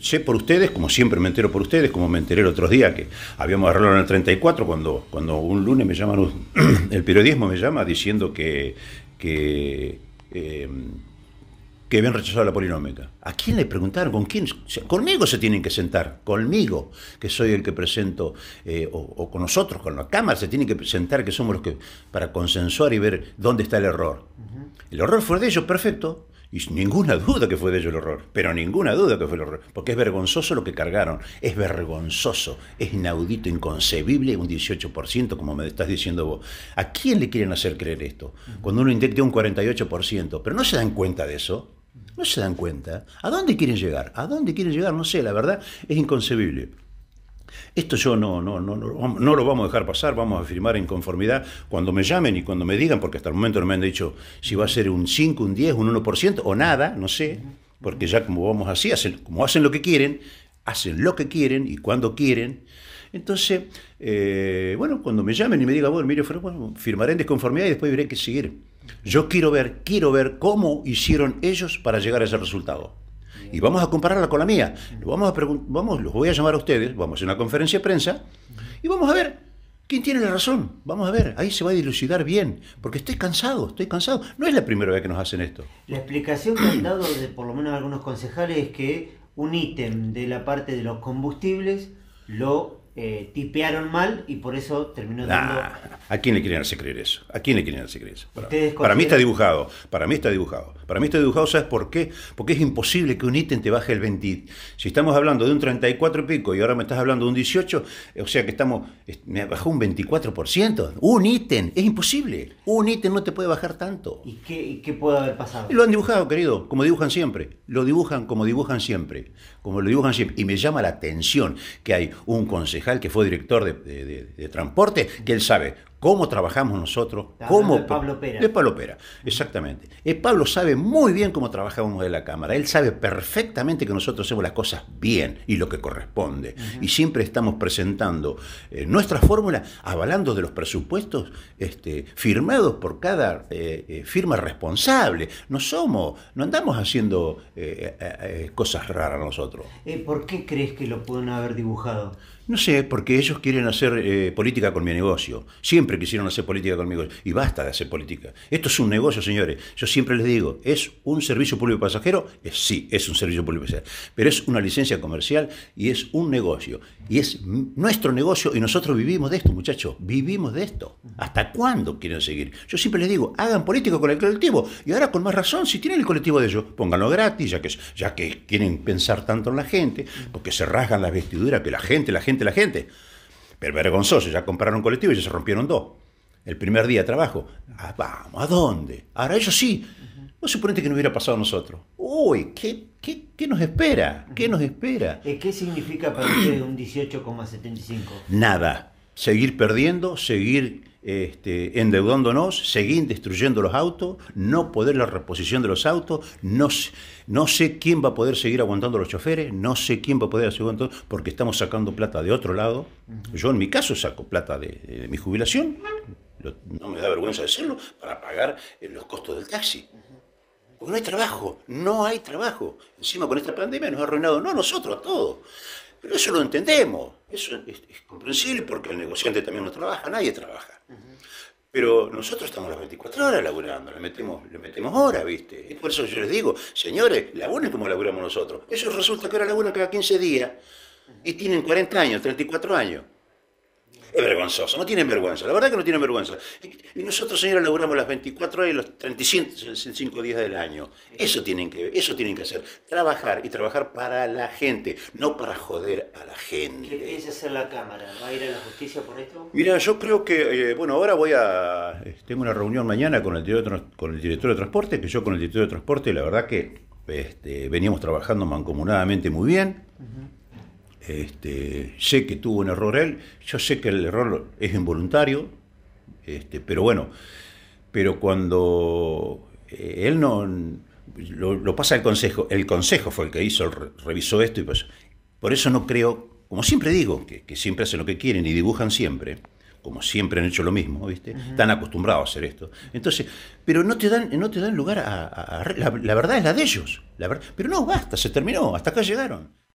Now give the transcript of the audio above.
sé por ustedes, como siempre me entero por ustedes, como me enteré el otro día que habíamos arreglado en el 34, cuando, cuando un lunes me llaman, el periodismo me llama diciendo que, que, eh, que habían rechazado la polinómica. ¿A quién le preguntaron? ¿Con quién? Conmigo se tienen que sentar, conmigo, que soy el que presento, eh, o, con nosotros, con la Cámara, se tienen que presentar, que somos los que, para consensuar y ver dónde está el error. El error fue de ellos, perfecto. Y ninguna duda que fue de ellos el horror, pero ninguna duda que fue el horror, porque es vergonzoso lo que cargaron, es vergonzoso, es inaudito, inconcebible un 18%, como me estás diciendo vos. ¿A quién le quieren hacer creer esto? Cuando uno inyecta un 48%, pero no se dan cuenta de eso, no se dan cuenta. ¿A dónde quieren llegar? ¿A dónde quieren llegar? No sé, la verdad es inconcebible. Esto yo no, no, no, no, lo vamos a dejar pasar, vamos a firmar en conformidad cuando me llamen y cuando me digan, porque hasta el momento no me han dicho si va a ser un 5, un 10, un 1% o nada, no sé, porque ya como vamos así, hacen, como hacen lo que quieren, hacen lo que quieren y cuando quieren. Entonces, eh, bueno, cuando me llamen y me digan, bueno, mire, bueno, firmaré en desconformidad y después veré qué seguir. Yo quiero ver, quiero ver cómo hicieron ellos para llegar a ese resultado y vamos a compararla con la mía. Vamos a vamos, los voy a llamar a ustedes, vamos a hacer una conferencia de prensa y vamos a ver quién tiene la razón. Vamos a ver, ahí se va a dilucidar bien, porque estoy cansado, estoy cansado. No es la primera vez que nos hacen esto. La explicación que han dado de por lo menos algunos concejales es que un ítem de la parte de los combustibles lo eh, tipearon mal y por eso terminó dando... ¿A quién le quieren hacer creer eso? ¿A quién le quieren hacer creer eso? Para, mí está dibujado, para mí está dibujado. Para mí está dibujado, ¿sabes por qué? Porque es imposible que un ítem te baje el 20. Si estamos hablando de un 34 y pico y ahora me estás hablando de un 18, o sea que estamos, me bajó un 24%. Un ítem, es imposible. Un ítem no te puede bajar tanto. ¿Y qué, qué puede haber pasado? lo han dibujado, querido, como dibujan siempre. Lo dibujan como dibujan siempre. Como lo dibujan siempre. Y me llama la atención que hay un que fue director de transporte, que él sabe cómo trabajamos nosotros, cómo... De Pablo Pera. De Pablo Pera, exactamente. El Pablo sabe muy bien cómo trabajamos en la Cámara, él sabe perfectamente que nosotros hacemos las cosas bien y lo que corresponde. Y siempre estamos presentando eh, nuestra fórmula, avalando de los presupuestos este, firmados por cada eh, eh, firma responsable. No somos, no andamos haciendo cosas raras nosotros. ¿Por qué crees que lo pueden haber dibujado? No sé, porque ellos quieren hacer eh, política con mi negocio. Siempre quisieron hacer política con mi negocio. Y basta de hacer política. Esto es un negocio, señores. Yo siempre les digo, ¿es un servicio público pasajero? sí, es un servicio público pasajero. Pero es una licencia comercial y es un negocio. Y es nuestro negocio y nosotros vivimos de esto, muchachos. Vivimos de esto. ¿Hasta cuándo quieren seguir? Yo siempre les digo, hagan política con el colectivo. Y ahora con más razón, si tienen el colectivo de ellos, pónganlo gratis, ya que, ya que quieren pensar tanto en la gente, porque se rasgan las vestiduras, que la gente, la gente la gente. Pero vergonzoso, ya compraron un colectivo y ya se rompieron dos. El primer día de trabajo. Ah, vamos, ¿a dónde? Ahora ellos sí. ¿No suponete que no hubiera pasado a nosotros? Uy, ¿qué, qué, nos espera? ¿Qué nos espera? ¿Qué significa para ustedes un 18,75? Nada. Seguir perdiendo, seguir este, endeudándonos, seguir destruyendo los autos, no poder la reposición de los autos, no, no sé quién va a poder seguir aguantando los choferes, no sé quién va a poder seguir aguantando, porque estamos sacando plata de otro lado. Yo en mi caso saco plata de, mi jubilación, no me da vergüenza decirlo, para pagar eh, los costos del taxi. Porque no hay trabajo, no hay trabajo. Encima con esta pandemia nos ha arruinado, no nosotros, a todos. Pero eso lo entendemos, eso es, comprensible porque el negociante también no trabaja, nadie trabaja. Pero nosotros estamos las 24 horas laburando, le metemos, le metemos horas, ¿viste? Y por eso yo les digo, señores, laburen como laburamos nosotros. Eso resulta que ahora laburan cada 15 días y tienen 40 años, 34 años. Es vergonzoso, no tienen vergüenza, la verdad que no tienen vergüenza. Y nosotros, señores, laburamos las 24 horas y los 35 días del año. Eso tienen, que, eso tienen que hacer, trabajar y trabajar para la gente, no para joder a la gente. ¿Qué piensa hacer la Cámara? ¿Va a ir a la justicia por esto? Mira, yo creo que, eh, bueno, ahora voy a, eh, tengo una reunión mañana con el, director, con el director de transporte, que yo con el director de transporte, la verdad que este, veníamos trabajando mancomunadamente muy bien. Este, sé que tuvo un error él, yo sé que el error es involuntario, este, pero bueno, pero cuando eh, él no lo, pasa el consejo, el consejo fue el que hizo, revisó esto y pues por eso no creo, como siempre digo, que, siempre hacen lo que quieren y dibujan siempre, como siempre han hecho lo mismo, ¿viste? Están acostumbrados a hacer esto. Entonces, pero no te dan, no te dan lugar a, la, verdad es la de ellos, la pero no, basta, se terminó, hasta acá llegaron.